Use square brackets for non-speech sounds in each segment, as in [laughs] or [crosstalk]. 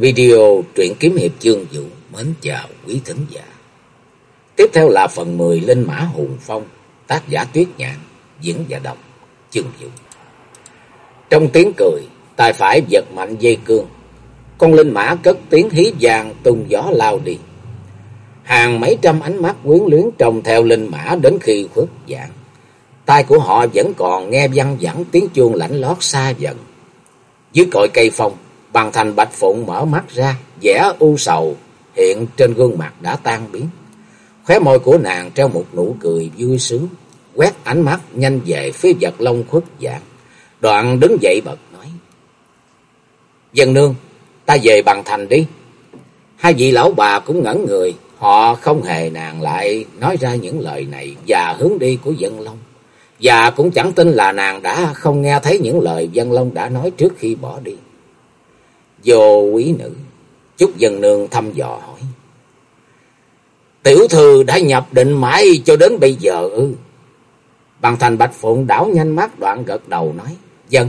Video truyện kiếm hiệp chương vũ mến chào quý thính giả. Tiếp theo là phần 10 Linh Mã Hùng Phong, tác giả Tuyết Nhạn, diễn giả đọc chương vũ. Trong tiếng cười, tay phải giật mạnh dây cương, con linh mã cất tiếng hí vàng tung gió lao đi. Hàng mấy trăm ánh mắt quyến luyến trông theo linh mã đến khi khuất dạng. Tai của họ vẫn còn nghe văng vẳng tiếng chuông lãnh lót xa dần. Dưới cội cây phong, bằng thành bạch phụng mở mắt ra, vẻ u sầu hiện trên gương mặt đã tan biến. Khóe môi của nàng treo một nụ cười vui sướng, quét ánh mắt nhanh về phía vật long khuất dạng. Đoạn đứng dậy bật nói. Dân nương, ta về bằng thành đi. Hai vị lão bà cũng ngẩn người, họ không hề nàng lại nói ra những lời này và hướng đi của dân long. Và cũng chẳng tin là nàng đã không nghe thấy những lời dân long đã nói trước khi bỏ đi. Vô quý nữ, chúc dân nương thăm dò hỏi. Tiểu thư đã nhập định mãi cho đến bây giờ ư. Bằng thành bạch phụng đảo nhanh mắt đoạn gật đầu nói. Dân,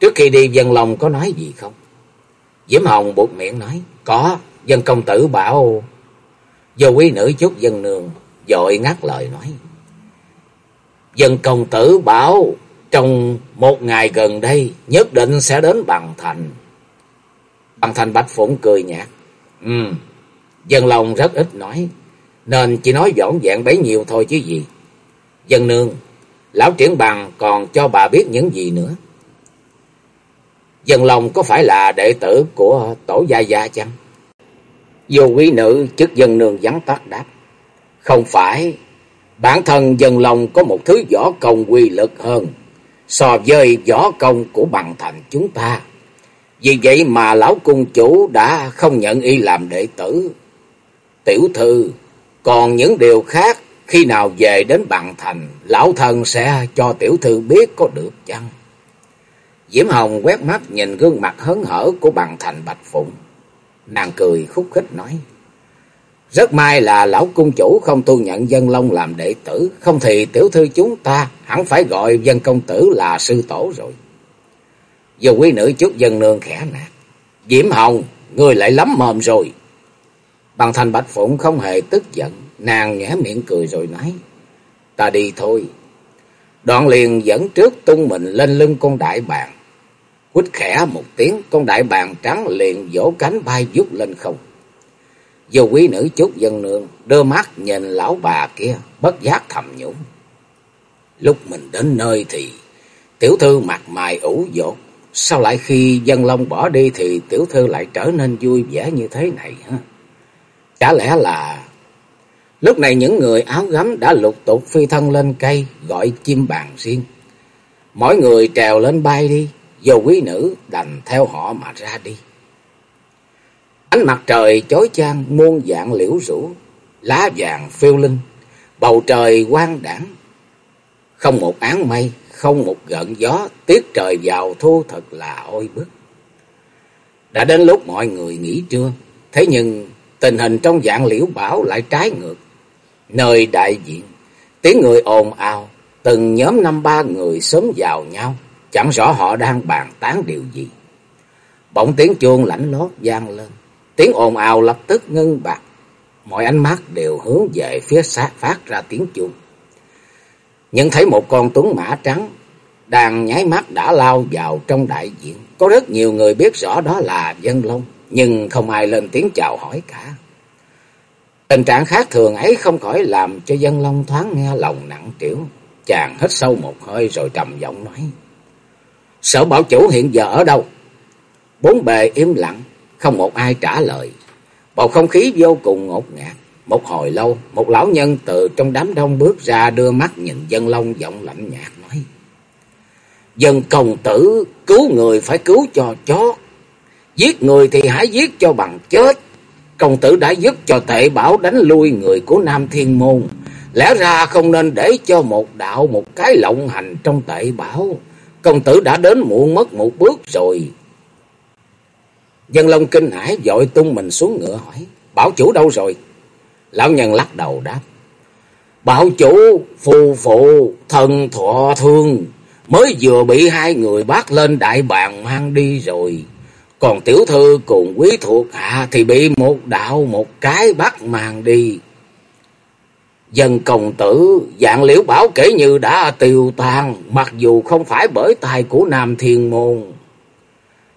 trước khi đi dân lòng có nói gì không? Diễm Hồng buộc miệng nói. Có, dân công tử bảo... Vô quý nữ chúc dân nương, dội ngắt lời nói. Dân công tử bảo trong một ngày gần đây nhất định sẽ đến bằng thành. Bằng thành bạch phụng cười nhạt. Ừ, dân lòng rất ít nói, nên chỉ nói dõn dẹn bấy nhiêu thôi chứ gì. Dân nương, lão triển bằng còn cho bà biết những gì nữa. Dân lòng có phải là đệ tử của tổ gia gia chăng? Vô quý nữ chức dân nương vắng tắt đáp. Không phải, bản thân dân lòng có một thứ võ công quy lực hơn so với võ công của bằng thành chúng ta. Vì vậy mà lão cung chủ đã không nhận y làm đệ tử. Tiểu thư, còn những điều khác khi nào về đến bằng thành, lão thần sẽ cho tiểu thư biết có được chăng? Diễm Hồng quét mắt nhìn gương mặt hớn hở của bằng thành Bạch Phụng. Nàng cười khúc khích nói. Rất may là lão cung chủ không tu nhận dân long làm đệ tử. Không thì tiểu thư chúng ta hẳn phải gọi dân công tử là sư tổ rồi. Dù quý nữ chút dân nương khẽ nạt. Diễm Hồng, người lại lắm mồm rồi. Bằng thành Bạch Phụng không hề tức giận. Nàng nhẽ miệng cười rồi nói. Ta đi thôi. Đoạn liền dẫn trước tung mình lên lưng con đại bàng. Quýt khẽ một tiếng, con đại bàng trắng liền vỗ cánh bay vút lên không. Dù quý nữ chút dân nương, đưa mắt nhìn lão bà kia, bất giác thầm nhủ. Lúc mình đến nơi thì tiểu thư mặt mày ủ dột. Sao lại khi dân long bỏ đi thì tiểu thư lại trở nên vui vẻ như thế này hả? Chả lẽ là... Lúc này những người áo gấm đã lục tục phi thân lên cây gọi chim bàn riêng. Mỗi người trèo lên bay đi, vô quý nữ đành theo họ mà ra đi. Ánh mặt trời chói chang muôn dạng liễu rủ, lá vàng phiêu linh, bầu trời quang đảng. Không một áng mây, không một gợn gió, tiết trời vào thu thật là oi bức. Đã đến lúc mọi người nghỉ trưa, thế nhưng tình hình trong dạng liễu bảo lại trái ngược. Nơi đại diện, tiếng người ồn ào, từng nhóm năm ba người sớm vào nhau, chẳng rõ họ đang bàn tán điều gì. Bỗng tiếng chuông lãnh lót vang lên, tiếng ồn ào lập tức ngưng bạc, mọi ánh mắt đều hướng về phía sát phát ra tiếng chuông. Nhận thấy một con tuấn mã trắng đang nháy mắt đã lao vào trong đại diện. Có rất nhiều người biết rõ đó là dân long, nhưng không ai lên tiếng chào hỏi cả. Tình trạng khác thường ấy không khỏi làm cho dân long thoáng nghe lòng nặng trĩu. Chàng hít sâu một hơi rồi trầm giọng nói. Sở bảo chủ hiện giờ ở đâu? Bốn bề im lặng, không một ai trả lời. Bầu không khí vô cùng ngột ngạt. Một hồi lâu, một lão nhân từ trong đám đông bước ra đưa mắt nhìn dân long giọng lạnh nhạt nói. Dân công tử cứu người phải cứu cho chót. Giết người thì hãy giết cho bằng chết. Công tử đã giúp cho tệ bảo đánh lui người của Nam Thiên Môn. Lẽ ra không nên để cho một đạo một cái lộng hành trong tệ bảo. Công tử đã đến muộn mất một bước rồi. Dân Long kinh hãi dội tung mình xuống ngựa hỏi. Bảo chủ đâu rồi? Lão nhân lắc đầu đáp. Bảo chủ phù phụ thần thọ thương. Mới vừa bị hai người bắt lên đại bàng mang đi rồi. Còn tiểu thư cùng quý thuộc hạ thì bị một đạo một cái bắt mang đi. Dân công tử, dạng liễu bảo kể như đã tiêu tan, mặc dù không phải bởi tài của Nam Thiên Môn.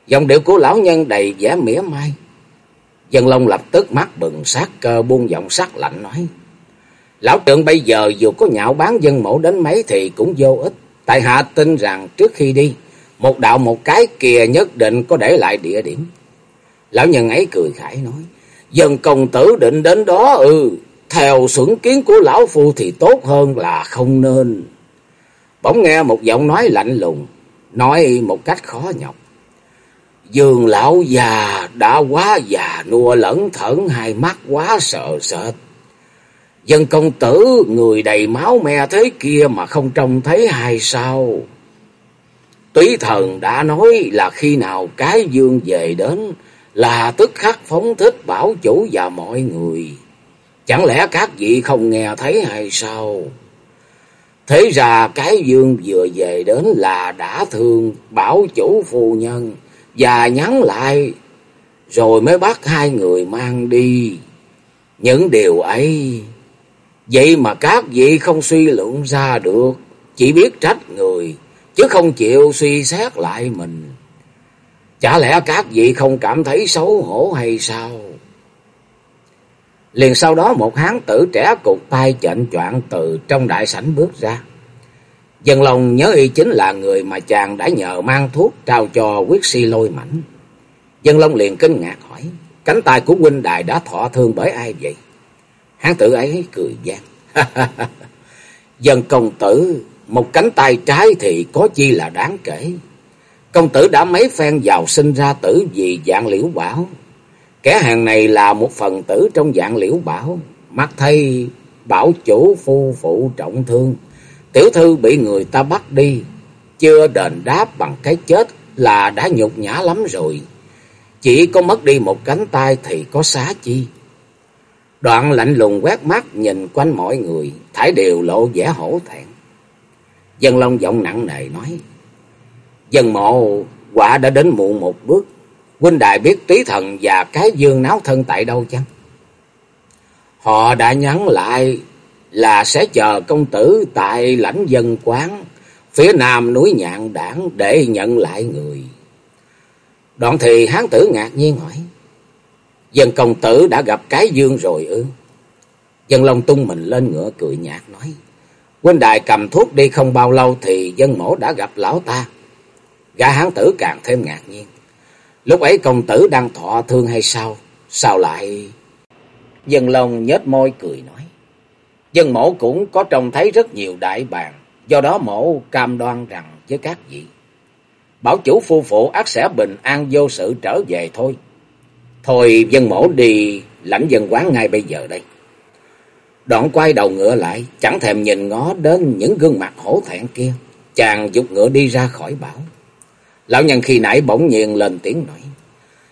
Dòng điệu của lão nhân đầy vẻ mỉa mai. Dân Long lập tức mắt bừng sát cơ buông giọng sắc lạnh nói. Lão trượng bây giờ dù có nhạo bán dân mẫu đến mấy thì cũng vô ích. Tại hạ tin rằng trước khi đi, một đạo một cái kia nhất định có để lại địa điểm. Lão nhân ấy cười khải nói. Dân công tử định đến đó ừ. Theo xuẩn kiến của lão phu thì tốt hơn là không nên. Bỗng nghe một giọng nói lạnh lùng. Nói một cách khó nhọc. Dương lão già đã quá già, nua lẫn thẫn, hai mắt quá sợ sệt. Dân công tử, người đầy máu me thế kia mà không trông thấy hay sao? Túy thần đã nói là khi nào cái dương về đến là tức khắc phóng thích bảo chủ và mọi người. Chẳng lẽ các vị không nghe thấy hay sao? Thế ra cái dương vừa về đến là đã thương bảo chủ phu nhân và nhắn lại rồi mới bắt hai người mang đi. Những điều ấy Vậy mà các vị không suy luận ra được, chỉ biết trách người, chứ không chịu suy xét lại mình. Chả lẽ các vị không cảm thấy xấu hổ hay sao? Liền sau đó một hán tử trẻ cục tay chệnh choạng từ trong đại sảnh bước ra. Dân lòng nhớ y chính là người mà chàng đã nhờ mang thuốc trao cho quyết si lôi mảnh. Dân Long liền kinh ngạc hỏi, cánh tay của huynh đại đã thọ thương bởi ai vậy? Hán tử ấy cười gian. [laughs] Dân công tử, một cánh tay trái thì có chi là đáng kể. Công tử đã mấy phen giàu sinh ra tử vì dạng liễu bảo. Kẻ hàng này là một phần tử trong dạng liễu bảo. Mắt thấy bảo chủ phu phụ trọng thương. Tiểu thư bị người ta bắt đi. Chưa đền đáp bằng cái chết là đã nhục nhã lắm rồi. Chỉ có mất đi một cánh tay thì có xá chi. Đoạn lạnh lùng quét mắt nhìn quanh mọi người, thải đều lộ vẻ hổ thẹn. Dân Long giọng nặng nề nói, Dân mộ quả đã đến muộn một bước, huynh đại biết tí thần và cái dương náo thân tại đâu chăng? Họ đã nhắn lại là sẽ chờ công tử tại lãnh dân quán, phía nam núi nhạn đảng để nhận lại người. Đoạn thì hán tử ngạc nhiên hỏi, Dân công tử đã gặp cái dương rồi ư? Dân Long tung mình lên ngựa cười nhạt nói. Huynh đại cầm thuốc đi không bao lâu thì dân mổ đã gặp lão ta. Gã hán tử càng thêm ngạc nhiên. Lúc ấy công tử đang thọ thương hay sao? Sao lại... Dân Long nhếch môi cười nói. Dân mổ cũng có trông thấy rất nhiều đại bàng. Do đó mổ cam đoan rằng với các vị. Bảo chủ phu phụ ác sẽ bình an vô sự trở về thôi. Thôi dân mổ đi lãnh dân quán ngay bây giờ đây. Đoạn quay đầu ngựa lại, chẳng thèm nhìn ngó đến những gương mặt hổ thẹn kia. Chàng dục ngựa đi ra khỏi bảo. Lão nhân khi nãy bỗng nhiên lên tiếng nói.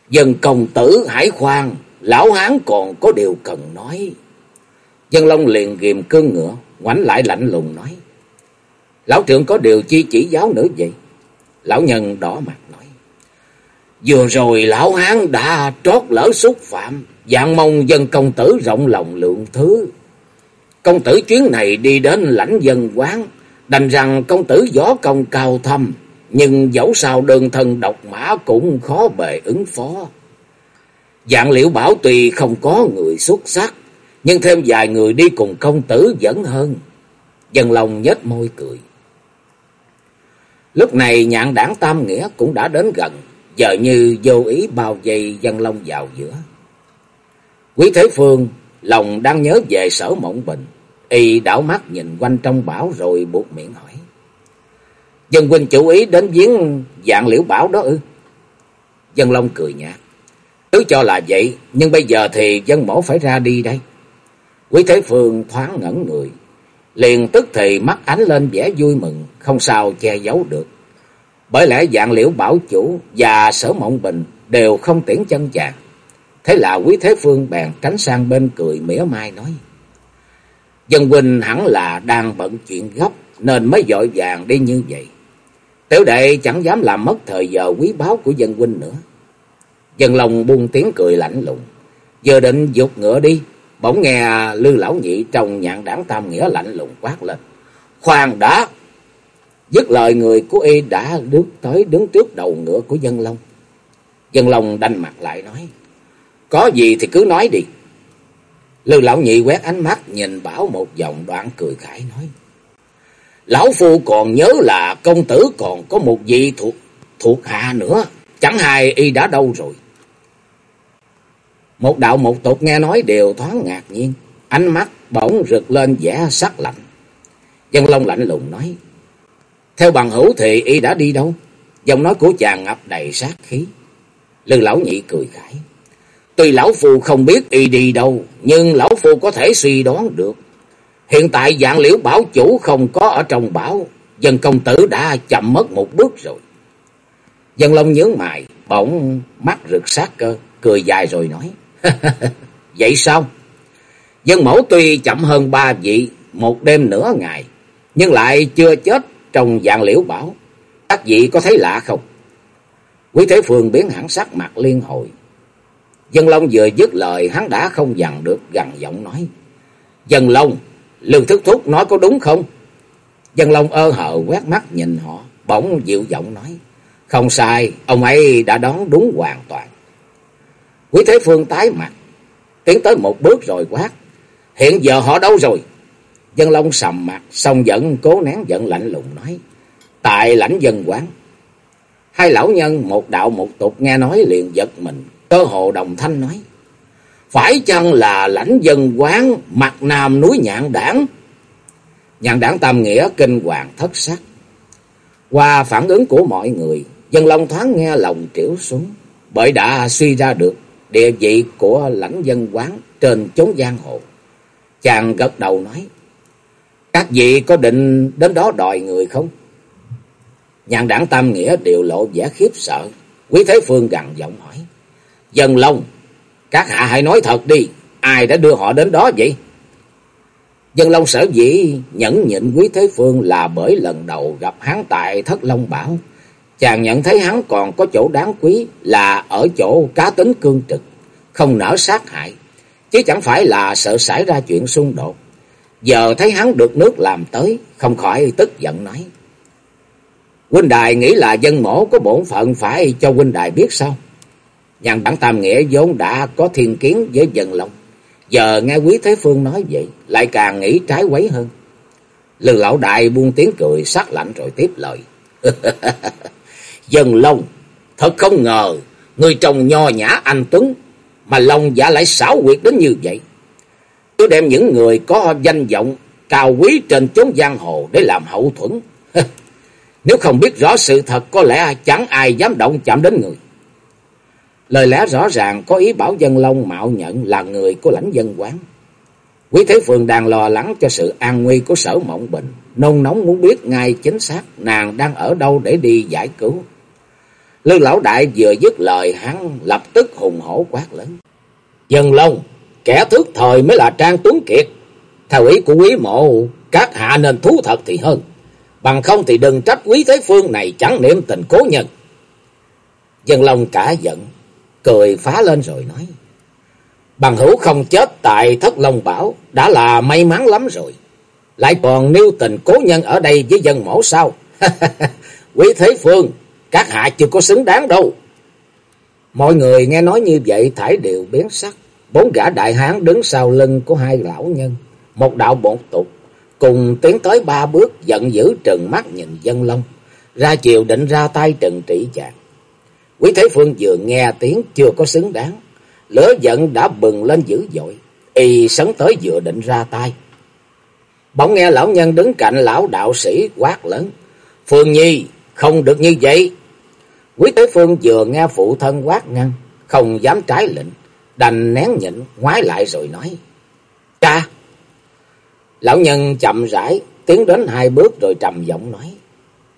Dân công tử hải khoan, lão hán còn có điều cần nói. Dân Long liền ghiềm cương ngựa, ngoảnh lại lạnh lùng nói. Lão trưởng có điều chi chỉ giáo nữa vậy? Lão nhân đỏ mặt nói. Vừa rồi lão hán đã trót lỡ xúc phạm, dạng mong dân công tử rộng lòng lượng thứ. Công tử chuyến này đi đến lãnh dân quán, đành rằng công tử gió công cao thâm, nhưng dẫu sao đơn thân độc mã cũng khó bề ứng phó. Dạng liễu bảo tùy không có người xuất sắc, nhưng thêm vài người đi cùng công tử vẫn hơn. Dân lòng nhếch môi cười. Lúc này nhạn đảng Tam Nghĩa cũng đã đến gần, giờ như vô ý bao vây dân long vào giữa. Quý Thế Phương lòng đang nhớ về sở mộng bình, y đảo mắt nhìn quanh trong bảo rồi buộc miệng hỏi. Dân huynh chủ ý đến viếng dạng liễu bảo đó ư? Dân Long cười nhạt. Cứ cho là vậy, nhưng bây giờ thì dân mổ phải ra đi đây. Quý Thế Phương thoáng ngẩn người, liền tức thì mắt ánh lên vẻ vui mừng, không sao che giấu được. Bởi lẽ dạng liễu bảo chủ và sở mộng bình đều không tiễn chân chàng. Thế là quý thế phương bèn tránh sang bên cười mỉa mai nói. Dân huynh hẳn là đang bận chuyện gấp nên mới dội vàng đi như vậy. Tiểu đệ chẳng dám làm mất thời giờ quý báu của dân huynh nữa. Dân lòng buông tiếng cười lạnh lùng. giờ định dục ngựa đi. Bỗng nghe lư lão nhị trong nhạn đảng tam nghĩa lạnh lùng quát lên. Khoan đã! Dứt lời người của y đã bước tới đứng trước đầu ngựa của dân long. Dân long đanh mặt lại nói. Có gì thì cứ nói đi. Lư lão nhị quét ánh mắt nhìn bảo một vòng đoạn cười khải nói. Lão phu còn nhớ là công tử còn có một vị thuộc thuộc hạ nữa. Chẳng hay y đã đâu rồi. Một đạo một tục nghe nói đều thoáng ngạc nhiên. Ánh mắt bỗng rực lên vẻ sắc lạnh. Dân Long lạnh lùng nói. Theo bằng hữu thì y đã đi đâu? Giọng nói của chàng ngập đầy sát khí. Lư lão nhị cười khải. Tuy lão phu không biết y đi đâu, nhưng lão phu có thể suy đoán được. Hiện tại dạng liễu bảo chủ không có ở trong bảo, dân công tử đã chậm mất một bước rồi. Dân Long nhướng mày, bỗng mắt rực sát cơ, cười dài rồi nói. [laughs] Vậy sao? Dân mẫu tuy chậm hơn ba vị, một đêm nửa ngày, nhưng lại chưa chết trong dạng liễu bảo. Các vị có thấy lạ không? Quý Thế Phương biến hẳn sắc mặt liên hồi. Dân Long vừa dứt lời hắn đã không dằn được gằn giọng nói. Dân Long, Lương Thức Thúc nói có đúng không? Dân Long ơ hờ quét mắt nhìn họ, bỗng dịu giọng nói. Không sai, ông ấy đã đoán đúng hoàn toàn. Quý Thế Phương tái mặt, tiến tới một bước rồi quát. Hiện giờ họ đâu rồi? Dân Long sầm mặt, xong giận cố nén giận lạnh lùng nói. Tại lãnh dân quán. Hai lão nhân một đạo một tục nghe nói liền giật mình, cơ hồ đồng thanh nói. Phải chăng là lãnh dân quán mặt nam núi nhạn đảng? Nhạn đảng tam nghĩa kinh hoàng thất sắc. Qua phản ứng của mọi người, dân long thoáng nghe lòng triểu xuống, bởi đã suy ra được địa vị của lãnh dân quán trên chốn giang hồ. Chàng gật đầu nói, các vị có định đến đó đòi người không? Nhàn đảng Tam Nghĩa đều lộ vẻ khiếp sợ. Quý Thế Phương gằn giọng hỏi. Dân Long, các hạ hãy nói thật đi, ai đã đưa họ đến đó vậy? Dân Long sở dĩ nhẫn nhịn Quý Thế Phương là bởi lần đầu gặp hắn tại Thất Long Bảo. Chàng nhận thấy hắn còn có chỗ đáng quý là ở chỗ cá tính cương trực, không nỡ sát hại, chứ chẳng phải là sợ xảy ra chuyện xung đột. Giờ thấy hắn được nước làm tới, không khỏi tức giận nói. Huynh đài nghĩ là dân mổ có bổn phận phải cho huynh đài biết sao? Nhàn bản tam nghĩa vốn đã có thiên kiến với dân lòng. Giờ nghe quý thế phương nói vậy, lại càng nghĩ trái quấy hơn. Lư lão đại buông tiếng cười sắc lạnh rồi tiếp lời. [laughs] dân long, thật không ngờ, người chồng nho nhã anh Tuấn, mà lòng giả lại xảo quyệt đến như vậy. Cứ đem những người có danh vọng cao quý trên chốn giang hồ để làm hậu thuẫn. [laughs] Nếu không biết rõ sự thật có lẽ chẳng ai dám động chạm đến người. Lời lẽ rõ ràng có ý bảo dân long mạo nhận là người của lãnh dân quán. Quý Thế phường đang lo lắng cho sự an nguy của sở mộng bình. Nôn nóng muốn biết ngay chính xác nàng đang ở đâu để đi giải cứu. Lương lão đại vừa dứt lời hắn lập tức hùng hổ quát lớn. Dân long, kẻ thước thời mới là Trang Tuấn Kiệt. Theo ý của quý mộ, các hạ nên thú thật thì hơn. Bằng không thì đừng trách quý thế phương này chẳng niệm tình cố nhân. Dân Long cả giận, cười phá lên rồi nói. Bằng hữu không chết tại thất Long Bảo đã là may mắn lắm rồi. Lại còn nêu tình cố nhân ở đây với dân mổ sao? [laughs] quý thế phương, các hạ chưa có xứng đáng đâu. Mọi người nghe nói như vậy thải đều biến sắc. Bốn gã đại hán đứng sau lưng của hai lão nhân. Một đạo bột tục cùng tiến tới ba bước giận dữ trừng mắt nhìn dân long, ra chiều định ra tay trừng trị chàng. Quý Thế Phương vừa nghe tiếng chưa có xứng đáng, lửa giận đã bừng lên dữ dội, y sấn tới vừa định ra tay. Bỗng nghe lão nhân đứng cạnh lão đạo sĩ quát lớn, Phương Nhi, không được như vậy. Quý Tế Phương vừa nghe phụ thân quát ngăn, không dám trái lệnh, đành nén nhịn, ngoái lại rồi nói, Cha! Lão nhân chậm rãi tiến đến hai bước rồi trầm giọng nói.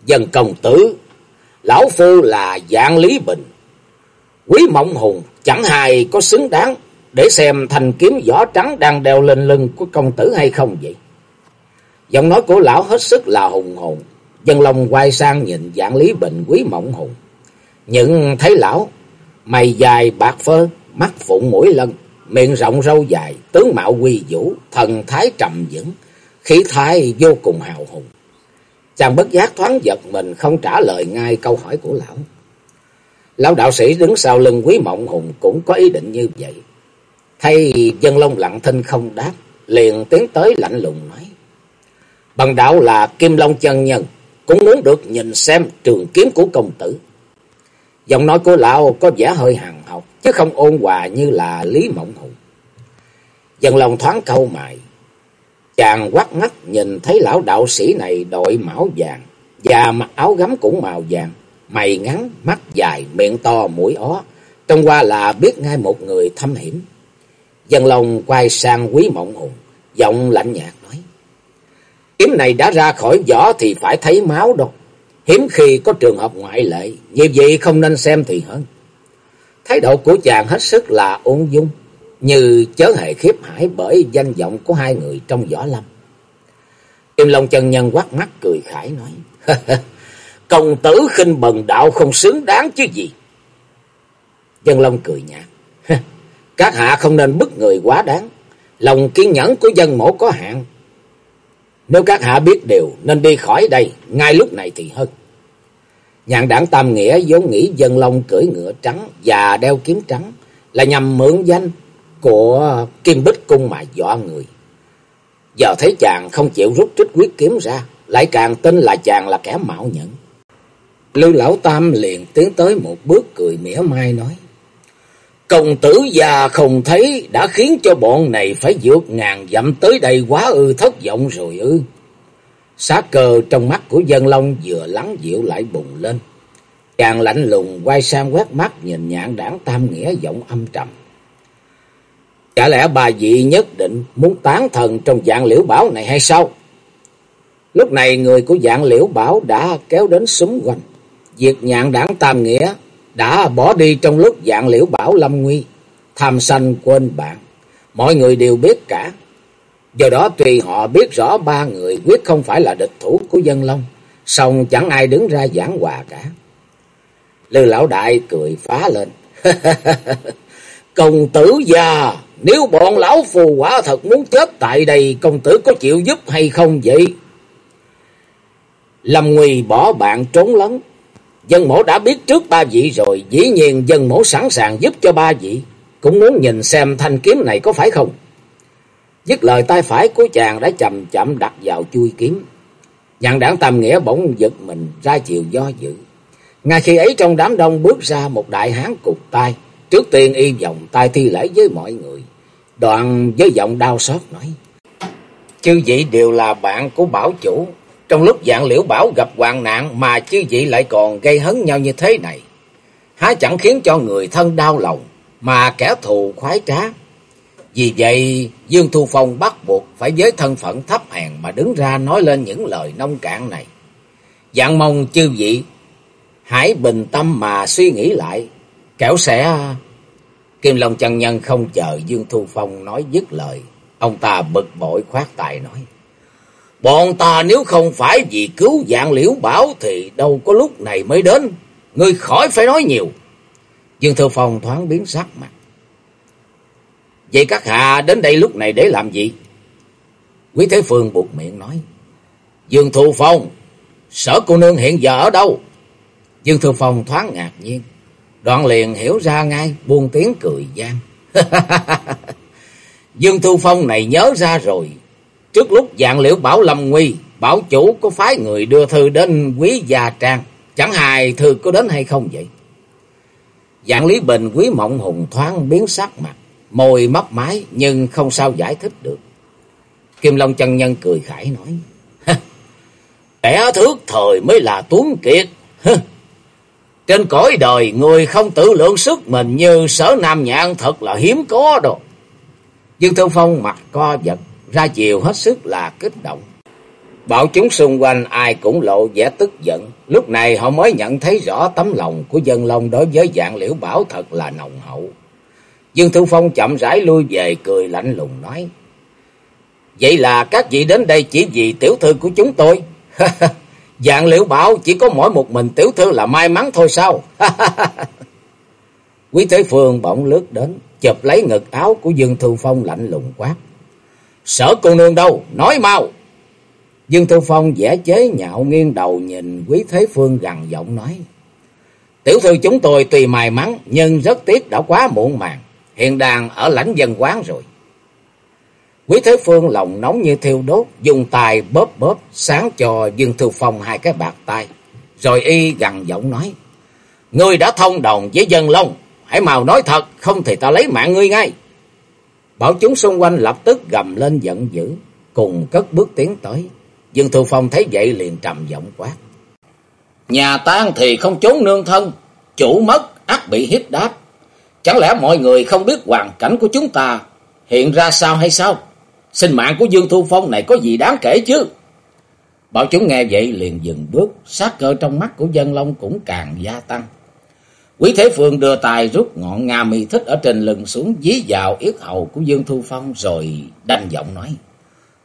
Dân công tử, lão phu là dạng Lý Bình. Quý mộng hùng chẳng hài có xứng đáng để xem thành kiếm vỏ trắng đang đeo lên lưng của công tử hay không vậy. Giọng nói của lão hết sức là hùng hồn. Dân lòng quay sang nhìn dạng Lý Bình quý mộng hùng. Nhưng thấy lão Mày dài bạc phơ, mắt phụng mũi lân, miệng rộng râu dài, tướng mạo quy vũ, thần thái trầm vững, khí thái vô cùng hào hùng. Chàng bất giác thoáng giật mình không trả lời ngay câu hỏi của lão. Lão đạo sĩ đứng sau lưng quý mộng hùng cũng có ý định như vậy. Thay dân long lặng thinh không đáp, liền tiến tới lạnh lùng nói. Bằng đạo là Kim Long chân nhân, cũng muốn được nhìn xem trường kiếm của công tử. Giọng nói của lão có vẻ hơi hằng học, chứ không ôn hòa như là Lý Mộng Hùng. Dân lòng thoáng câu mày. Chàng quát mắt nhìn thấy lão đạo sĩ này đội mão vàng, và mặc áo gấm cũng màu vàng, mày ngắn, mắt dài, miệng to, mũi ó. Trong qua là biết ngay một người thâm hiểm. Dân lòng quay sang quý mộng hùng, giọng lạnh nhạt nói. Kiếm này đã ra khỏi vỏ thì phải thấy máu đâu. Hiếm khi có trường hợp ngoại lệ, như vậy không nên xem thì hơn. Thái độ của chàng hết sức là ôn dung, như chớ hề khiếp hải bởi danh vọng của hai người trong võ lâm. Kim Long chân nhân quát mắt cười khải nói, [laughs] Công tử khinh bần đạo không xứng đáng chứ gì. Dân Long cười nhạt, [laughs] Các hạ không nên bức người quá đáng, lòng kiên nhẫn của dân mổ có hạn. Nếu các hạ biết điều nên đi khỏi đây, ngay lúc này thì hơn. Nhạn đảng Tam Nghĩa vốn nghĩ dân long cưỡi ngựa trắng và đeo kiếm trắng là nhằm mượn danh của Kim Bích Cung mà dọa người. Giờ thấy chàng không chịu rút trích quyết kiếm ra, lại càng tin là chàng là kẻ mạo nhẫn. Lưu Lão Tam liền tiến tới một bước cười mỉa mai nói. Công tử già không thấy đã khiến cho bọn này phải vượt ngàn dặm tới đây quá ư thất vọng rồi ư. Sát cơ trong mắt của dân long vừa lắng dịu lại bùng lên. Chàng lạnh lùng quay sang quét mắt nhìn nhạn đảng tam nghĩa giọng âm trầm. Chả lẽ bà dị nhất định muốn tán thần trong dạng liễu bảo này hay sao? Lúc này người của dạng liễu bảo đã kéo đến súng quanh. Việc nhạn đảng tam nghĩa đã bỏ đi trong lúc dạng liễu bảo lâm nguy. Tham sanh quên bạn. Mọi người đều biết cả. Do đó tùy họ biết rõ ba người quyết không phải là địch thủ của dân long, song chẳng ai đứng ra giảng hòa cả. Lư lão đại cười phá lên. [laughs] công tử già, nếu bọn lão phù quả thật muốn chết tại đây, công tử có chịu giúp hay không vậy? Lâm Nguy bỏ bạn trốn lấn. Dân mổ đã biết trước ba vị rồi, dĩ nhiên dân mổ sẵn sàng giúp cho ba vị. Cũng muốn nhìn xem thanh kiếm này có phải không? Dứt lời tay phải của chàng đã chậm chậm đặt vào chui kiếm. Nhận đảng tam nghĩa bỗng giật mình, ra chiều do dự. Ngay khi ấy trong đám đông bước ra một đại hán cục tay. Trước tiên y vòng tay thi lễ với mọi người. Đoạn với giọng đau xót nói. Chư vị đều là bạn của bảo chủ. Trong lúc dạng liễu bảo gặp hoạn nạn mà chư vị lại còn gây hấn nhau như thế này. Há chẳng khiến cho người thân đau lòng mà kẻ thù khoái trá vì vậy, Dương Thu Phong bắt buộc phải với thân phận thấp hèn mà đứng ra nói lên những lời nông cạn này. Dạng mong chư vị, hãy bình tâm mà suy nghĩ lại, kẻo sẽ... Kim Long chân nhân không chờ Dương Thu Phong nói dứt lời, ông ta bực bội khoát tài nói. Bọn ta nếu không phải vì cứu dạng liễu bảo thì đâu có lúc này mới đến, ngươi khỏi phải nói nhiều. Dương Thu Phong thoáng biến sắc mặt. Vậy các hạ đến đây lúc này để làm gì? Quý Thế Phương buộc miệng nói. Dương Thu Phong, sở cô nương hiện giờ ở đâu? Dương Thu Phong thoáng ngạc nhiên. Đoạn liền hiểu ra ngay, buông tiếng cười gian. [laughs] Dương Thu Phong này nhớ ra rồi. Trước lúc dạng liễu bảo lâm nguy, bảo chủ có phái người đưa thư đến quý gia trang. Chẳng hài thư có đến hay không vậy? Dạng Lý Bình quý mộng hùng thoáng biến sắc mặt môi mấp mái nhưng không sao giải thích được. Kim Long chân nhân cười khải nói. Kẻ thước thời mới là tuấn kiệt. Trên cõi đời người không tự lượng sức mình như sở nam nhạn thật là hiếm có đồ". Dương Thư Phong mặt co giật, ra chiều hết sức là kích động. Bảo chúng xung quanh ai cũng lộ vẻ tức giận. Lúc này họ mới nhận thấy rõ tấm lòng của dân long đối với dạng liễu bảo thật là nồng hậu. Dương Thư Phong chậm rãi lui về cười lạnh lùng nói. Vậy là các vị đến đây chỉ vì tiểu thư của chúng tôi. [laughs] Dạng liễu bảo chỉ có mỗi một mình tiểu thư là may mắn thôi sao? [laughs] Quý Thế Phương bỗng lướt đến, chụp lấy ngực áo của Dương Thư Phong lạnh lùng quát. Sở cô nương đâu, nói mau. Dương Thư Phong giả chế nhạo nghiêng đầu nhìn Quý Thế Phương gằn giọng nói. Tiểu thư chúng tôi tùy may mắn, nhưng rất tiếc đã quá muộn màng, hiện đang ở lãnh dân quán rồi. Quý Thế Phương lòng nóng như thiêu đốt, dùng tay bóp bóp, sáng cho Dương Thư Phong hai cái bạc tay. Rồi y gằn giọng nói, Ngươi đã thông đồng với dân lông, hãy mau nói thật, không thì ta lấy mạng ngươi ngay. Bảo chúng xung quanh lập tức gầm lên giận dữ, cùng cất bước tiến tới. Dương Thư Phong thấy vậy liền trầm giọng quát. Nhà tan thì không trốn nương thân, chủ mất ắt bị hiếp đáp. Chẳng lẽ mọi người không biết hoàn cảnh của chúng ta hiện ra sao hay sao? Sinh mạng của Dương Thu Phong này có gì đáng kể chứ? Bảo chúng nghe vậy liền dừng bước, sát cơ trong mắt của dân long cũng càng gia tăng. Quý Thế Phương đưa tay rút ngọn ngà mì thích ở trên lưng xuống dí vào yết hầu của Dương Thu Phong rồi đanh giọng nói.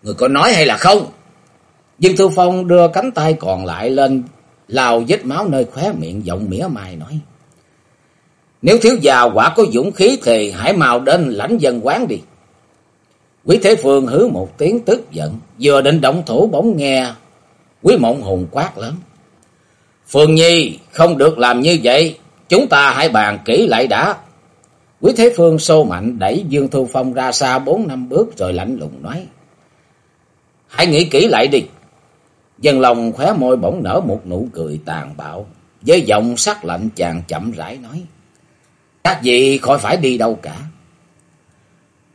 Người có nói hay là không? Dương Thu Phong đưa cánh tay còn lại lên lao vết máu nơi khóe miệng giọng mỉa mai nói. Nếu thiếu già quả có dũng khí thì hãy mau đến lãnh dân quán đi. Quý Thế Phương hứ một tiếng tức giận, vừa định động thủ bỗng nghe Quý Mộng Hùng quát lớn. Phương Nhi, không được làm như vậy, chúng ta hãy bàn kỹ lại đã. Quý Thế Phương sô mạnh đẩy Dương Thu Phong ra xa bốn năm bước rồi lạnh lùng nói. Hãy nghĩ kỹ lại đi. Dân lòng khóe môi bỗng nở một nụ cười tàn bạo. Với giọng sắc lạnh chàng chậm rãi nói. Các vị khỏi phải đi đâu cả.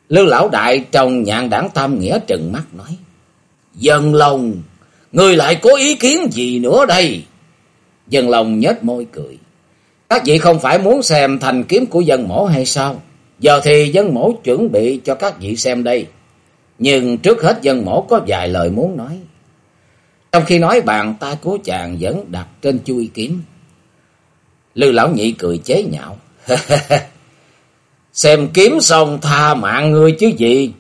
Lưu lão đại trồng nhạn đảng tam nghĩa trừng mắt nói. Dân lòng, người lại có ý kiến gì nữa đây? Dân lòng nhếch môi cười. Các vị không phải muốn xem thành kiếm của dân mổ hay sao? Giờ thì dân mổ chuẩn bị cho các vị xem đây. Nhưng trước hết dân mổ có vài lời muốn nói. Trong khi nói bàn tay của chàng vẫn đặt trên chui kiếm. Lư lão nhị cười chế nhạo. [laughs] Xem kiếm xong tha mạng ngươi chứ gì.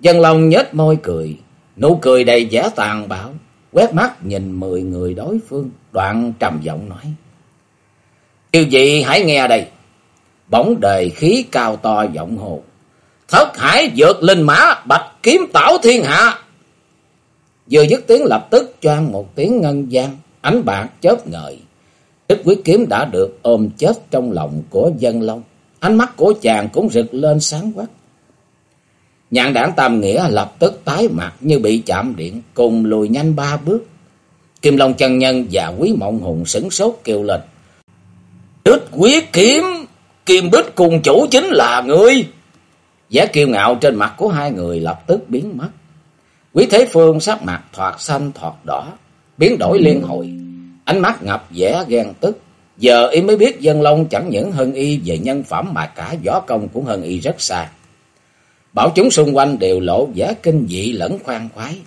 Dân lòng nhếch môi cười. Nụ cười đầy vẻ tàn bạo. Quét mắt nhìn mười người đối phương. Đoạn trầm giọng nói. Yêu gì hãy nghe đây. Bỗng đề khí cao to giọng hồ. Thất hải vượt linh mã bạch kiếm tảo thiên hạ. Vừa dứt tiếng lập tức choang một tiếng ngân gian, ánh bạc chớp ngời. Trích quý kiếm đã được ôm chết trong lòng của dân long. Ánh mắt của chàng cũng rực lên sáng quắc. Nhạn đảng Tam Nghĩa lập tức tái mặt như bị chạm điện, cùng lùi nhanh ba bước. Kim Long chân nhân và Quý Mộng Hùng sửng sốt kêu lên. Trích quyết kiếm, Kim Bích cùng chủ chính là ngươi. Giá kiêu ngạo trên mặt của hai người lập tức biến mất. Quý Thế Phương sắc mặt thoạt xanh thoạt đỏ, biến đổi liên hồi, ánh mắt ngập vẻ ghen tức. Giờ y mới biết dân long chẳng những hơn y về nhân phẩm mà cả võ công cũng hơn y rất xa. Bảo chúng xung quanh đều lộ vẻ kinh dị lẫn khoan khoái.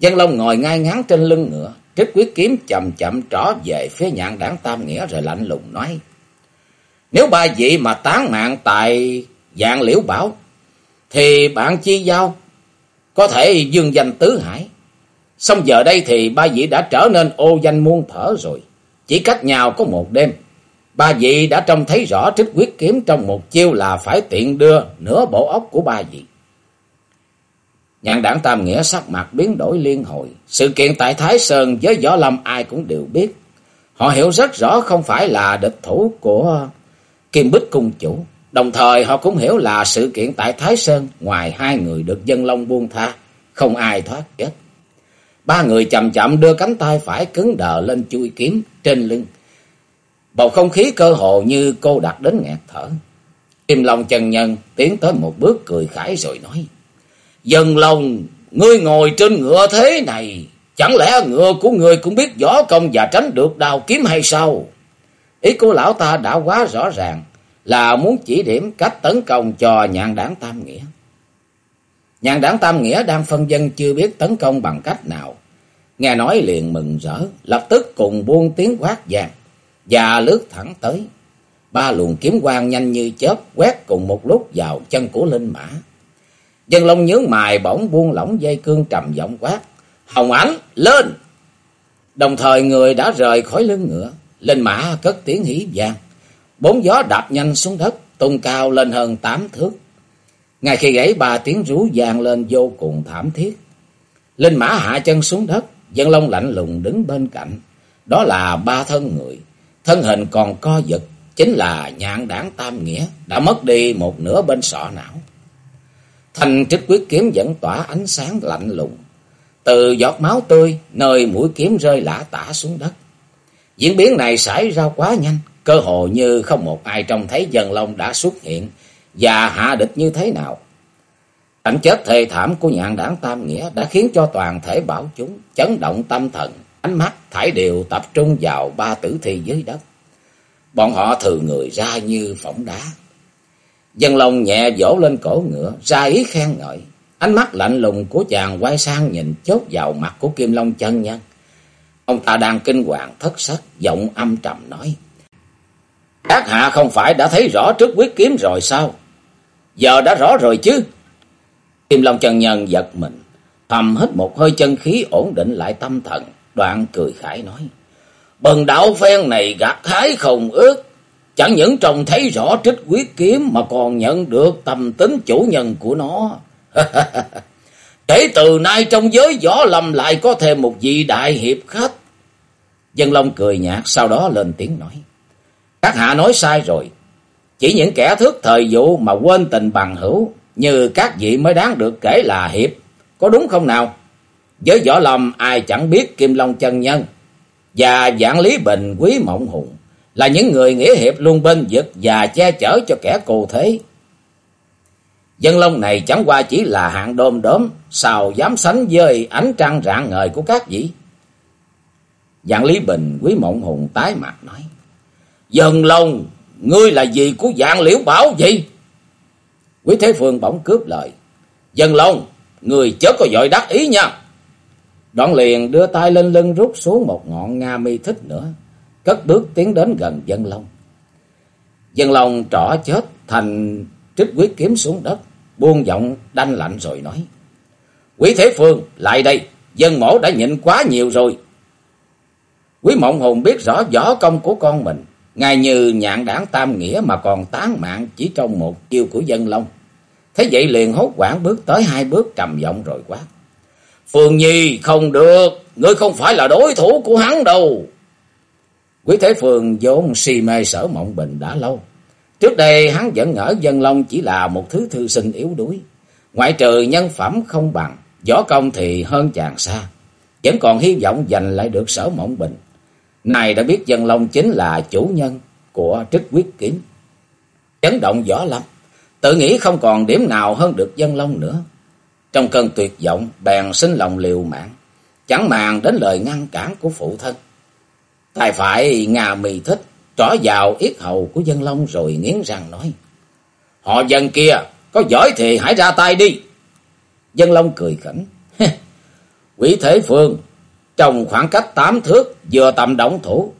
Dân long ngồi ngay ngắn trên lưng ngựa, trích quyết kiếm chậm chậm trỏ về phía nhạn đảng Tam Nghĩa rồi lạnh lùng nói. Nếu ba vị mà tán mạng tại dạng liễu bảo, thì bạn chi giao có thể dương danh tứ hải. Xong giờ đây thì ba vị đã trở nên ô danh muôn thở rồi. Chỉ cách nhau có một đêm. Ba vị đã trông thấy rõ trích quyết kiếm trong một chiêu là phải tiện đưa nửa bộ óc của ba vị. Nhạn đảng Tam Nghĩa sắc mặt biến đổi liên hồi. Sự kiện tại Thái Sơn với Võ Lâm ai cũng đều biết. Họ hiểu rất rõ không phải là địch thủ của Kim Bích Cung Chủ. Đồng thời họ cũng hiểu là sự kiện tại Thái Sơn ngoài hai người được dân long buông tha, không ai thoát chết. Ba người chậm chậm đưa cánh tay phải cứng đờ lên chui kiếm trên lưng. Bầu không khí cơ hồ như cô đặt đến nghẹt thở. Kim Long chân nhân tiến tới một bước cười khải rồi nói. Dân lòng ngươi ngồi trên ngựa thế này, chẳng lẽ ngựa của ngươi cũng biết võ công và tránh được đào kiếm hay sao? Ý của lão ta đã quá rõ ràng là muốn chỉ điểm cách tấn công cho nhạn đảng Tam Nghĩa nhàn đảng Tam Nghĩa đang phân dân chưa biết tấn công bằng cách nào. Nghe nói liền mừng rỡ, lập tức cùng buông tiếng quát vàng và lướt thẳng tới. Ba luồng kiếm quang nhanh như chớp quét cùng một lúc vào chân của linh mã. Dân Long nhướng mài bỗng buông lỏng dây cương trầm giọng quát. Hồng ảnh, lên! Đồng thời người đã rời khỏi lưng ngựa. Linh mã cất tiếng hí vang. Bốn gió đạp nhanh xuống đất, tung cao lên hơn tám thước. Ngay khi gãy ba tiếng rú vang lên vô cùng thảm thiết. Linh mã hạ chân xuống đất, dân long lạnh lùng đứng bên cạnh. Đó là ba thân người, thân hình còn co giật, chính là nhạn đảng tam nghĩa, đã mất đi một nửa bên sọ não. Thành trích quyết kiếm vẫn tỏa ánh sáng lạnh lùng. Từ giọt máu tươi, nơi mũi kiếm rơi lã tả xuống đất. Diễn biến này xảy ra quá nhanh, cơ hồ như không một ai trông thấy dân long đã xuất hiện và hạ địch như thế nào. Cảnh chết thê thảm của nhạn đảng Tam Nghĩa đã khiến cho toàn thể bảo chúng chấn động tâm thần, ánh mắt thải đều tập trung vào ba tử thi dưới đất. Bọn họ thừ người ra như phỏng đá. Dân lòng nhẹ vỗ lên cổ ngựa, ra ý khen ngợi. Ánh mắt lạnh lùng của chàng quay sang nhìn chốt vào mặt của Kim Long chân nhân. Ông ta đang kinh hoàng thất sắc, giọng âm trầm nói. Các hạ không phải đã thấy rõ trước quyết kiếm rồi sao? Giờ đã rõ rồi chứ? Kim Long chân nhân giật mình, thầm hít một hơi chân khí ổn định lại tâm thần, đoạn cười khải nói. Bần đạo phen này gạt hái không ước, chẳng những trông thấy rõ trích quyết kiếm mà còn nhận được tâm tính chủ nhân của nó. [laughs] Kể từ nay trong giới võ lâm lại có thêm một vị đại hiệp khách. Dân Long cười nhạt sau đó lên tiếng nói. Các hạ nói sai rồi. Chỉ những kẻ thước thời vụ mà quên tình bằng hữu như các vị mới đáng được kể là hiệp. Có đúng không nào? Với võ lâm ai chẳng biết Kim Long chân nhân và Dạng Lý Bình Quý Mộng Hùng là những người nghĩa hiệp luôn bên vực và che chở cho kẻ cù thế. Dân Long này chẳng qua chỉ là hạng đôm đốm, sao dám sánh với ánh trăng rạng ngời của các vị. Dạng Lý Bình Quý Mộng Hùng tái mặt nói. Dân Long, ngươi là gì của dạng liễu bảo gì? Quý Thế Phương bỗng cướp lời. Dân Long, người chớ có dội đắc ý nha. Đoạn liền đưa tay lên lưng rút xuống một ngọn nga mi thích nữa. Cất bước tiến đến gần dân Long. Dân Long trỏ chết thành trích quyết kiếm xuống đất. Buông giọng đanh lạnh rồi nói. Quý Thế Phương, lại đây. Dân mổ đã nhịn quá nhiều rồi. Quý Mộng Hùng biết rõ võ công của con mình. Ngài như nhạn đảng tam nghĩa mà còn tán mạng chỉ trong một chiêu của dân long. Thế vậy liền hốt quảng bước tới hai bước trầm giọng rồi quát. Phương Nhi không được, ngươi không phải là đối thủ của hắn đâu. Quý Thế Phương vốn si mê sở mộng bình đã lâu. Trước đây hắn vẫn ngỡ dân long chỉ là một thứ thư sinh yếu đuối. Ngoại trừ nhân phẩm không bằng, võ công thì hơn chàng xa. Vẫn còn hy vọng giành lại được sở mộng bình. Này đã biết dân long chính là chủ nhân của trích quyết kiếm. Chấn động võ lâm, tự nghĩ không còn điểm nào hơn được dân long nữa. Trong cơn tuyệt vọng, bèn sinh lòng liều mạng, chẳng màng đến lời ngăn cản của phụ thân. Tài phải ngà mì thích, trỏ vào yết hầu của dân long rồi nghiến răng nói. Họ dân kia, có giỏi thì hãy ra tay đi. Dân long cười khỉnh. [laughs] Quỷ thế phương, trong khoảng cách tám thước vừa tầm động thủ.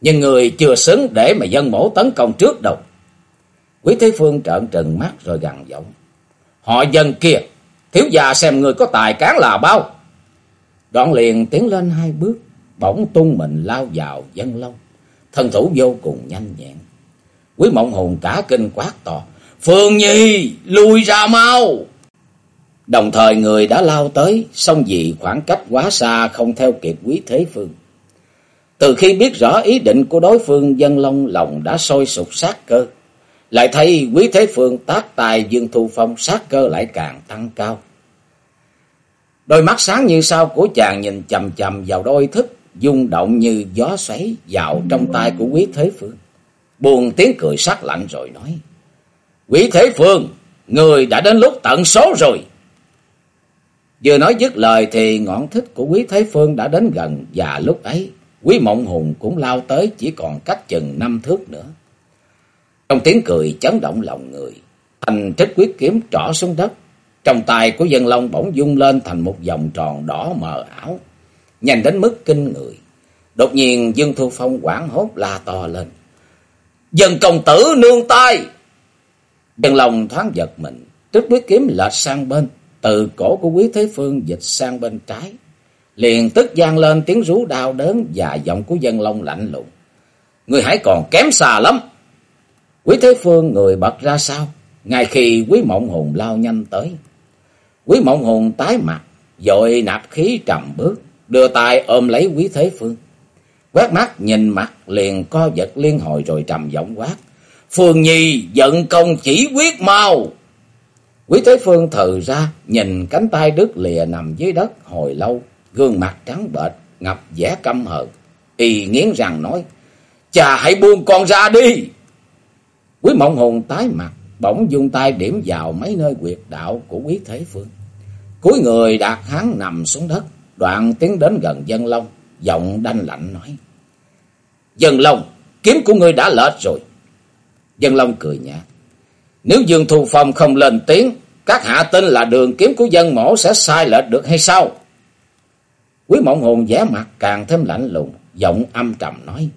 Nhưng người chưa xứng để mà dân mổ tấn công trước đâu. Quý Thế Phương trợn trừng mắt rồi gằn giọng. Họ dân kia, thiếu già xem người có tài cán là bao. Đoạn liền tiến lên hai bước, bỗng tung mình lao vào dân lâu. Thân thủ vô cùng nhanh nhẹn. Quý mộng hồn cả kinh quát to. Phương Nhi, lùi ra mau! Đồng thời người đã lao tới, song vì khoảng cách quá xa không theo kịp quý thế phương. Từ khi biết rõ ý định của đối phương dân long lòng đã sôi sục sát cơ. Lại thấy quý thế phương tác tài dương thu phong sát cơ lại càng tăng cao. Đôi mắt sáng như sao của chàng nhìn chầm chầm vào đôi thức, rung động như gió xoáy vào trong tay của quý thế phương. Buồn tiếng cười sắc lạnh rồi nói. Quý thế phương, người đã đến lúc tận số rồi. Vừa nói dứt lời thì ngọn thích của quý Thế Phương đã đến gần và lúc ấy quý mộng hùng cũng lao tới chỉ còn cách chừng năm thước nữa. Trong tiếng cười chấn động lòng người, thành thích quyết kiếm trỏ xuống đất. Trong tay của dân long bỗng dung lên thành một vòng tròn đỏ mờ ảo, nhanh đến mức kinh người. Đột nhiên Dương Thu Phong quảng hốt la to lên. Dân công tử nương tay! Dân long thoáng giật mình, trích quyết kiếm lệch sang bên từ cổ của quý thế phương dịch sang bên trái. Liền tức gian lên tiếng rú đau đớn và giọng của dân long lạnh lùng. Người hãy còn kém xa lắm. Quý Thế Phương người bật ra sao? Ngay khi Quý Mộng Hùng lao nhanh tới. Quý Mộng Hùng tái mặt, dội nạp khí trầm bước, đưa tay ôm lấy Quý Thế Phương. Quét mắt nhìn mặt liền co giật liên hồi rồi trầm giọng quát. Phương Nhi giận công chỉ quyết mau. Quý Thế Phương thừ ra, nhìn cánh tay đứt lìa nằm dưới đất hồi lâu, gương mặt trắng bệch, ngập vẻ căm hận. Y nghiến răng nói, "Cha hãy buông con ra đi. Quý Mộng Hùng tái mặt, bỗng dung tay điểm vào mấy nơi quyệt đạo của Quý Thế Phương. Cuối người đạt hắn nằm xuống đất, đoạn tiến đến gần dân long, giọng đanh lạnh nói. Dân long, kiếm của ngươi đã lệch rồi. Dân long cười nhạt. Nếu Dương Thu Phong không lên tiếng, các hạ tin là đường kiếm của dân mổ sẽ sai lệch được hay sao? Quý mộng hồn vẻ mặt càng thêm lạnh lùng, giọng âm trầm nói.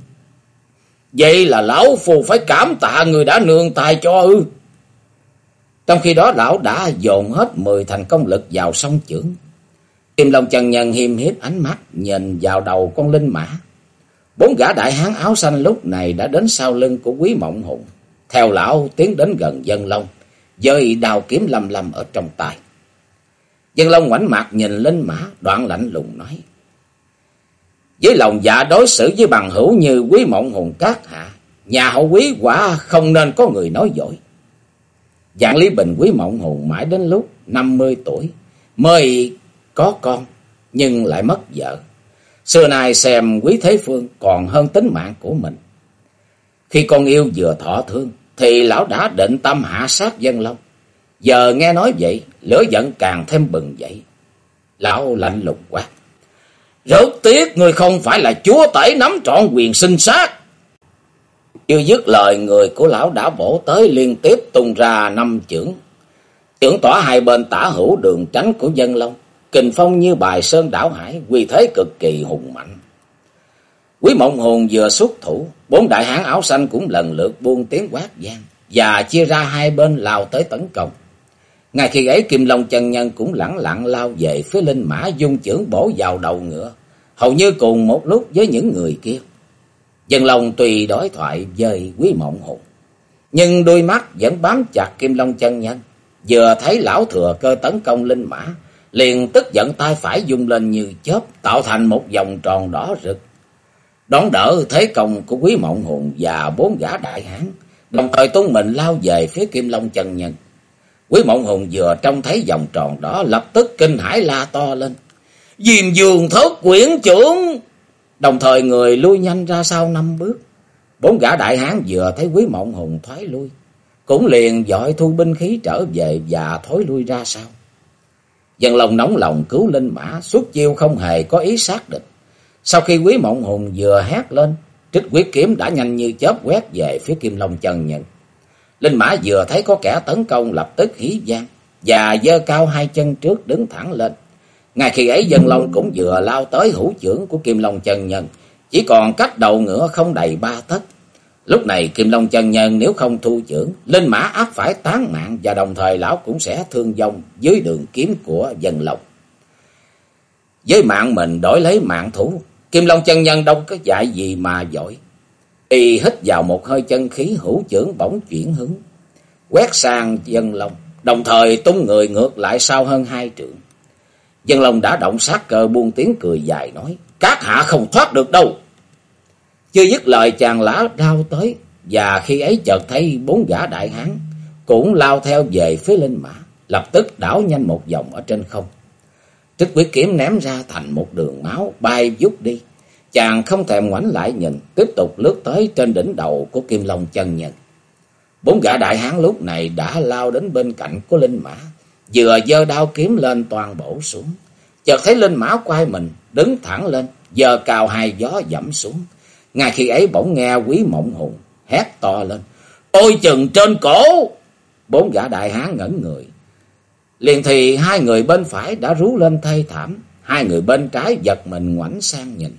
Vậy là lão phù phải cảm tạ người đã nương tay cho ư. Trong khi đó lão đã dồn hết mười thành công lực vào sông trưởng. Kim Long trần nhân hiêm hiếp ánh mắt nhìn vào đầu con linh mã. Bốn gã đại hán áo xanh lúc này đã đến sau lưng của quý mộng hùng. Theo lão tiến đến gần dân long, dơi đào kiếm lầm lầm ở trong tay. Dân long ngoảnh mặt nhìn lên mã, đoạn lạnh lùng nói. Với lòng dạ đối xử với bằng hữu như quý mộng hồn cát hạ, nhà hậu quý quả không nên có người nói dối. Dạng Lý Bình quý mộng hồn mãi đến lúc 50 tuổi mới có con nhưng lại mất vợ. Xưa nay xem quý thế phương còn hơn tính mạng của mình. Khi con yêu vừa thọ thương thì lão đã định tâm hạ sát dân long. Giờ nghe nói vậy, lửa giận càng thêm bừng dậy. Lão lạnh lùng quá. Rất tiếc người không phải là chúa tể nắm trọn quyền sinh sát. Chưa dứt lời người của lão đã bổ tới liên tiếp tung ra năm chưởng. Chưởng tỏa hai bên tả hữu đường tránh của dân long. Kình phong như bài sơn đảo hải, quy thế cực kỳ hùng mạnh. Quý mộng hồn vừa xuất thủ, bốn đại hán áo xanh cũng lần lượt buông tiếng quát gian và chia ra hai bên lao tới tấn công. Ngay khi ấy Kim Long chân nhân cũng lẳng lặng lao về phía linh mã dung trưởng bổ vào đầu ngựa, hầu như cùng một lúc với những người kia. Dân Long tùy đối thoại với quý mộng hồn, nhưng đôi mắt vẫn bám chặt Kim Long chân nhân, vừa thấy lão thừa cơ tấn công linh mã, liền tức giận tay phải dung lên như chớp, tạo thành một vòng tròn đỏ rực. Đón đỡ thế công của quý mộng hồn và bốn gã đại hán, đồng thời tung mình lao về phía Kim Long chân nhân. Quý mộng hồn vừa trông thấy vòng tròn đó lập tức kinh hãi la to lên. Diềm dường thất quyển trưởng. Đồng thời người lui nhanh ra sau năm bước. Bốn gã đại hán vừa thấy quý mộng hồn thoái lui. Cũng liền dội thu binh khí trở về và thối lui ra sau. Dân lòng nóng lòng cứu linh mã suốt chiêu không hề có ý xác địch sau khi quý mộng hùng vừa hét lên, trích quyết kiếm đã nhanh như chớp quét về phía kim long chân nhân. Linh mã vừa thấy có kẻ tấn công lập tức hí vang và dơ cao hai chân trước đứng thẳng lên. Ngay khi ấy dân long cũng vừa lao tới hữu trưởng của kim long chân nhân, chỉ còn cách đầu ngựa không đầy ba tấc. Lúc này kim long chân nhân nếu không thu trưởng, linh mã áp phải tán mạng và đồng thời lão cũng sẽ thương vong dưới đường kiếm của dân long. Với mạng mình đổi lấy mạng thủ, kim long chân nhân đâu có dạy gì mà giỏi. Y hít vào một hơi chân khí hữu trưởng bỗng chuyển hướng, quét sang dân long, đồng thời tung người ngược lại sau hơn hai trượng. Dân long đã động sát cơ buông tiếng cười dài nói, các hạ không thoát được đâu. Chưa dứt lời chàng lá đau tới, và khi ấy chợt thấy bốn gã đại hán cũng lao theo về phía linh mã, lập tức đảo nhanh một vòng ở trên không. Thức quỷ kiếm ném ra thành một đường máu bay vút đi. Chàng không thèm ngoảnh lại nhìn, tiếp tục lướt tới trên đỉnh đầu của Kim Long chân nhân. Bốn gã đại hán lúc này đã lao đến bên cạnh của linh mã, vừa giơ đao kiếm lên toàn bổ xuống. Chợt thấy linh mã quay mình, đứng thẳng lên, giờ cào hai gió dẫm xuống. Ngay khi ấy bỗng nghe quý mộng hùng, hét to lên. Ôi chừng trên cổ! Bốn gã đại hán ngẩn người. Liền thì hai người bên phải đã rú lên thê thảm, hai người bên trái giật mình ngoảnh sang nhìn.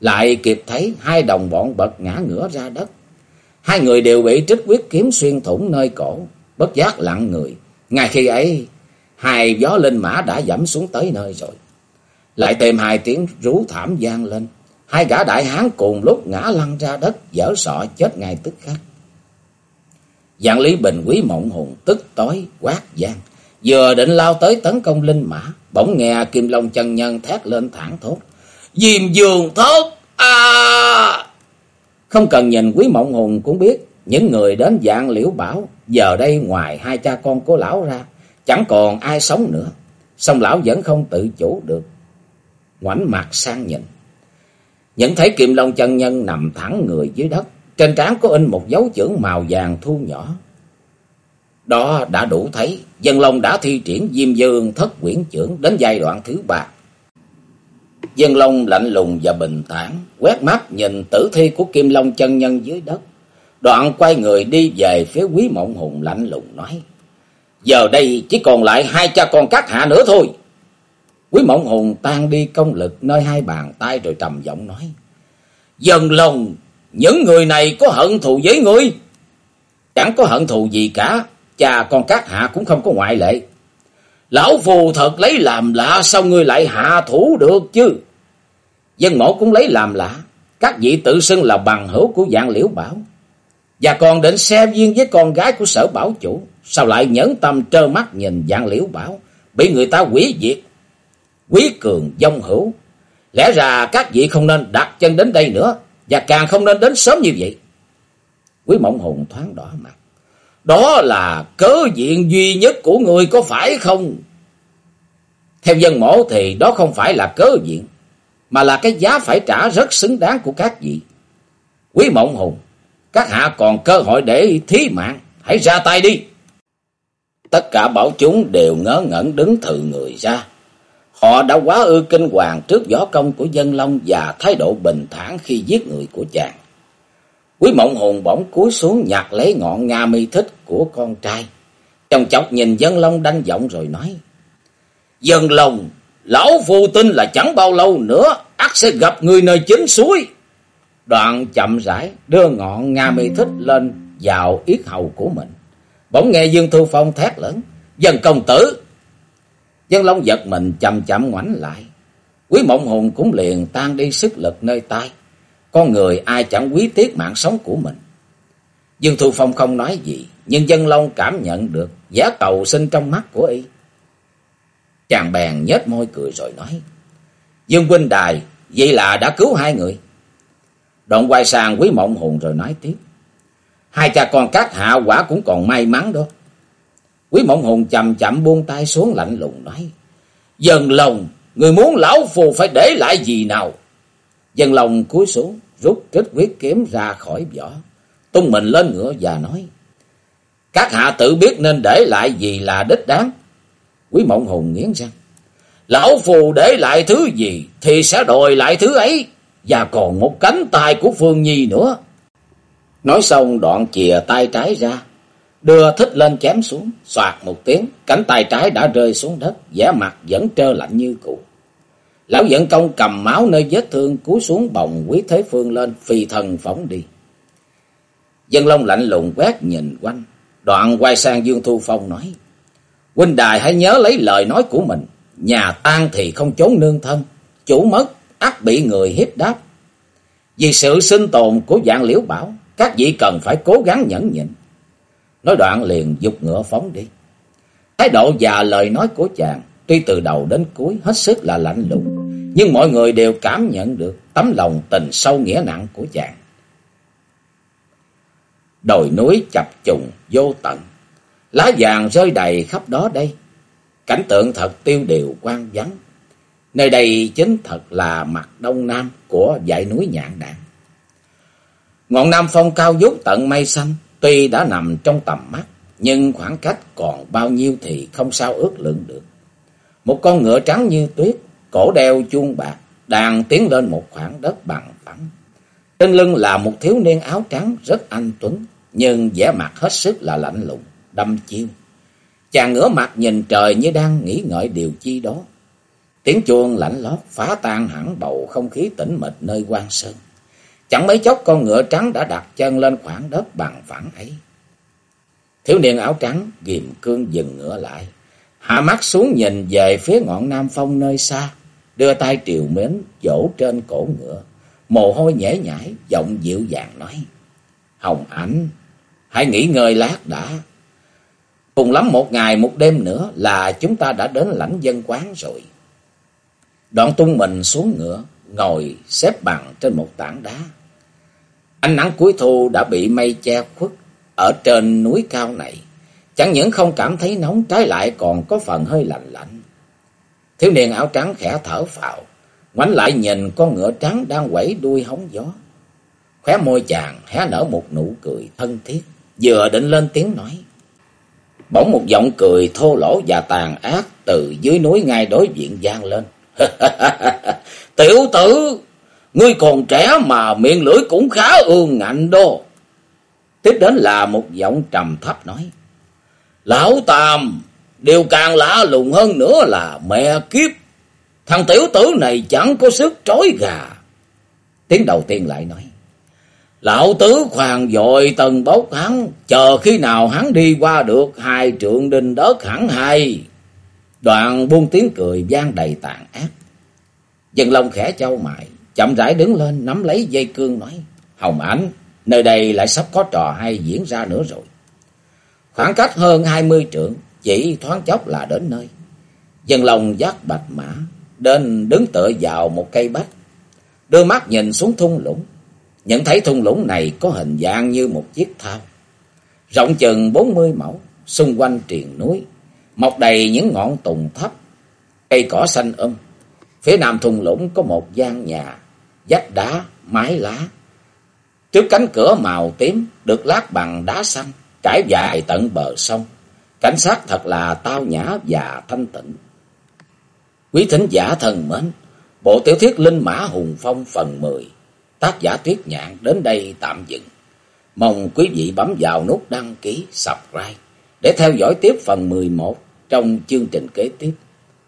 Lại kịp thấy hai đồng bọn bật ngã ngửa ra đất. Hai người đều bị trích quyết kiếm xuyên thủng nơi cổ, bất giác lặng người. Ngay khi ấy, hai gió linh mã đã dẫm xuống tới nơi rồi. Lại tìm hai tiếng rú thảm gian lên. Hai gã đại hán cùng lúc ngã lăn ra đất, dở sọ chết ngay tức khắc. Dạng Lý Bình Quý Mộng Hùng tức tối quát gian, vừa định lao tới tấn công linh mã, bỗng nghe Kim Long chân nhân thét lên thẳng thốt: "Diêm Dương thốt a!" Không cần nhìn Quý Mộng Hùng cũng biết, những người đến dạng Liễu Bảo giờ đây ngoài hai cha con của lão ra, chẳng còn ai sống nữa. Song lão vẫn không tự chủ được, ngoảnh mặt sang nhìn. Nhận thấy Kim Long chân nhân nằm thẳng người dưới đất, trên trán có in một dấu chữ màu vàng thu nhỏ. Đó đã đủ thấy, dân long đã thi triển diêm dương thất quyển trưởng đến giai đoạn thứ ba. Dân long lạnh lùng và bình thản, quét mắt nhìn tử thi của Kim Long chân nhân dưới đất. Đoạn quay người đi về phía quý mộng hùng lạnh lùng nói. Giờ đây chỉ còn lại hai cha con các hạ nữa thôi. Quý mộng hùng tan đi công lực nơi hai bàn tay rồi trầm giọng nói. dân lòng, những người này có hận thù với ngươi. Chẳng có hận thù gì cả, và con các hạ cũng không có ngoại lệ. Lão phù thật lấy làm lạ sao ngươi lại hạ thủ được chứ? Dân mẫu cũng lấy làm lạ, các vị tự xưng là bằng hữu của dạng liễu bảo. Và còn định xe duyên với con gái của sở bảo chủ, sao lại nhẫn tâm trơ mắt nhìn dạng liễu bảo, bị người ta quỷ diệt quý cường dông hữu. Lẽ ra các vị không nên đặt chân đến đây nữa, và càng không nên đến sớm như vậy. Quý mộng hùng thoáng đỏ mặt. Đó là cớ diện duy nhất của người có phải không? Theo dân mổ thì đó không phải là cớ diện, mà là cái giá phải trả rất xứng đáng của các vị. Quý mộng hùng, các hạ còn cơ hội để thí mạng, hãy ra tay đi. Tất cả bảo chúng đều ngớ ngẩn đứng thừ người ra. Họ đã quá ư kinh hoàng trước võ công của dân long và thái độ bình thản khi giết người của chàng. Quý mộng hồn bỗng cúi xuống nhặt lấy ngọn nga mi thích của con trai. Chồng chọc nhìn dân long đanh giọng rồi nói. Dân long, lão phu tin là chẳng bao lâu nữa, ắt sẽ gặp người nơi chính suối. Đoạn chậm rãi đưa ngọn nga mi thích lên vào yết hầu của mình. Bỗng nghe Dương Thu Phong thét lớn. Dân công tử, Dân Long giật mình chậm chậm ngoảnh lại. Quý mộng hồn cũng liền tan đi sức lực nơi tay. Con người ai chẳng quý tiếc mạng sống của mình. Dương Thu Phong không nói gì, nhưng Dân Long cảm nhận được giá cầu sinh trong mắt của y. Chàng bèn nhếch môi cười rồi nói. Dương huynh đài, vậy là đã cứu hai người. Đoạn quay sang quý mộng hồn rồi nói tiếp. Hai cha con các hạ quả cũng còn may mắn đó. Quý mộng hồn chậm chậm buông tay xuống lạnh lùng nói. Dần lòng, người muốn lão phù phải để lại gì nào? Dần lòng cúi xuống, rút trích quyết kiếm ra khỏi vỏ. Tung mình lên ngựa và nói. Các hạ tự biết nên để lại gì là đích đáng. Quý mộng hùng nghiến răng. Lão phù để lại thứ gì thì sẽ đòi lại thứ ấy. Và còn một cánh tay của Phương Nhi nữa. Nói xong đoạn chìa tay trái ra đưa thích lên chém xuống, soạt một tiếng, cánh tay trái đã rơi xuống đất, vẻ mặt vẫn trơ lạnh như cũ. Lão dẫn công cầm máu nơi vết thương cúi xuống bồng quý thế phương lên, phi thần phóng đi. Dân Long lạnh lùng quét nhìn quanh, đoạn quay sang Dương Thu Phong nói, Huynh đài hãy nhớ lấy lời nói của mình, nhà tan thì không trốn nương thân, chủ mất, ắt bị người hiếp đáp. Vì sự sinh tồn của dạng liễu bảo, các vị cần phải cố gắng nhẫn nhịn. Nói đoạn liền dục ngựa phóng đi. Thái độ và lời nói của chàng tuy từ đầu đến cuối hết sức là lạnh lùng, nhưng mọi người đều cảm nhận được tấm lòng tình sâu nghĩa nặng của chàng. Đồi núi chập trùng vô tận, lá vàng rơi đầy khắp đó đây. Cảnh tượng thật tiêu điều quang vắng. Nơi đây chính thật là mặt đông nam của dãy núi nhạn đạn. Ngọn Nam Phong cao vút tận mây xanh, Tuy đã nằm trong tầm mắt, nhưng khoảng cách còn bao nhiêu thì không sao ước lượng được. Một con ngựa trắng như tuyết, cổ đeo chuông bạc, đang tiến lên một khoảng đất bằng phẳng. Trên lưng là một thiếu niên áo trắng rất anh tuấn, nhưng vẻ mặt hết sức là lạnh lùng, đâm chiêu. Chàng ngửa mặt nhìn trời như đang nghĩ ngợi điều chi đó. Tiếng chuông lạnh lót phá tan hẳn bầu không khí tĩnh mịch nơi quan sơn. Chẳng mấy chốc con ngựa trắng đã đặt chân lên khoảng đất bằng phẳng ấy. Thiếu niên áo trắng ghim cương dừng ngựa lại. Hạ mắt xuống nhìn về phía ngọn Nam Phong nơi xa. Đưa tay triều mến vỗ trên cổ ngựa. Mồ hôi nhễ nhãi, giọng dịu dàng nói. Hồng ảnh, hãy nghỉ ngơi lát đã. Cùng lắm một ngày một đêm nữa là chúng ta đã đến lãnh dân quán rồi. Đoạn tung mình xuống ngựa, ngồi xếp bằng trên một tảng đá. Ánh nắng cuối thu đã bị mây che khuất ở trên núi cao này. Chẳng những không cảm thấy nóng, trái lại còn có phần hơi lạnh lạnh. Thiếu niên áo trắng khẽ thở phào, ngoảnh lại nhìn con ngựa trắng đang quẩy đuôi hóng gió. Khóe môi chàng hé nở một nụ cười thân thiết, vừa định lên tiếng nói. Bỗng một giọng cười thô lỗ và tàn ác từ dưới núi ngay đối diện gian lên. [laughs] Tiểu tử, ngươi còn trẻ mà miệng lưỡi cũng khá ương ngạnh đô. Tiếp đến là một giọng trầm thấp nói. Lão Tam, điều càng lạ lùng hơn nữa là mẹ kiếp. Thằng tiểu tử này chẳng có sức trói gà. Tiếng đầu tiên lại nói. Lão tứ khoan dội tần bốc hắn, chờ khi nào hắn đi qua được hai trượng đinh đất hẳn hay. Đoạn buông tiếng cười gian đầy tàn ác. Dân Long khẽ trao mại, chậm rãi đứng lên nắm lấy dây cương nói. Hồng ảnh, nơi đây lại sắp có trò hay diễn ra nữa rồi. Khoảng cách hơn hai mươi trượng, chỉ thoáng chốc là đến nơi. Dân lòng dắt bạch mã, đến đứng tựa vào một cây bách. Đưa mắt nhìn xuống thung lũng, nhận thấy thung lũng này có hình dạng như một chiếc thao. Rộng chừng bốn mươi mẫu, xung quanh triền núi, mọc đầy những ngọn tùng thấp, cây cỏ xanh um. Phía nam thung lũng có một gian nhà, vách đá, mái lá. Trước cánh cửa màu tím được lát bằng đá xanh, trải dài tận bờ sông. Cảnh sát thật là tao nhã và thanh tịnh. Quý thính giả thân mến, bộ tiểu thuyết Linh Mã Hùng Phong phần 10, tác giả Tuyết Nhạn đến đây tạm dừng. Mong quý vị bấm vào nút đăng ký, subscribe để theo dõi tiếp phần 11 trong chương trình kế tiếp.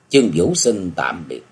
Chương Vũ xin tạm biệt.